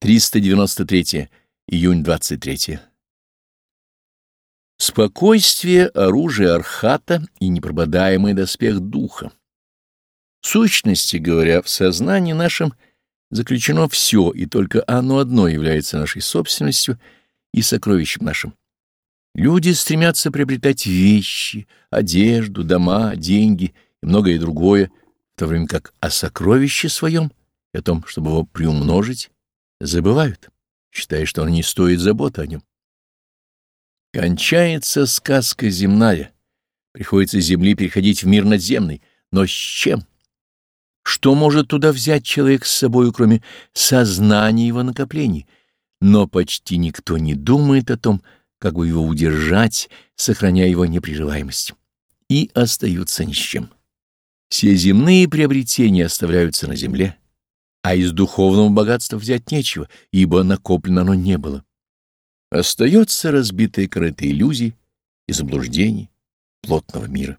393. Июнь 23. Спокойствие — оружие архата и непрободаемый доспех духа. В сущности говоря, в сознании нашем заключено все, и только оно одно является нашей собственностью и сокровищем нашим. Люди стремятся приобретать вещи, одежду, дома, деньги и многое другое, в то время как о сокровище своем о том, чтобы его приумножить, забывают, считая, что оно не стоит заботы о нем. Кончается сказка земная, приходится с земли переходить в мир надземный, но с чем? Что может туда взять человек с собой, кроме сознания его накоплений? Но почти никто не думает о том, как бы его удержать, сохраняя его непрерываемость. И остаются ни с чем. Все земные приобретения оставляются на земле, а из духовного богатства взять нечего, ибо накоплено оно не было. Остается разбитая корыта иллюзий и заблуждений плотного мира.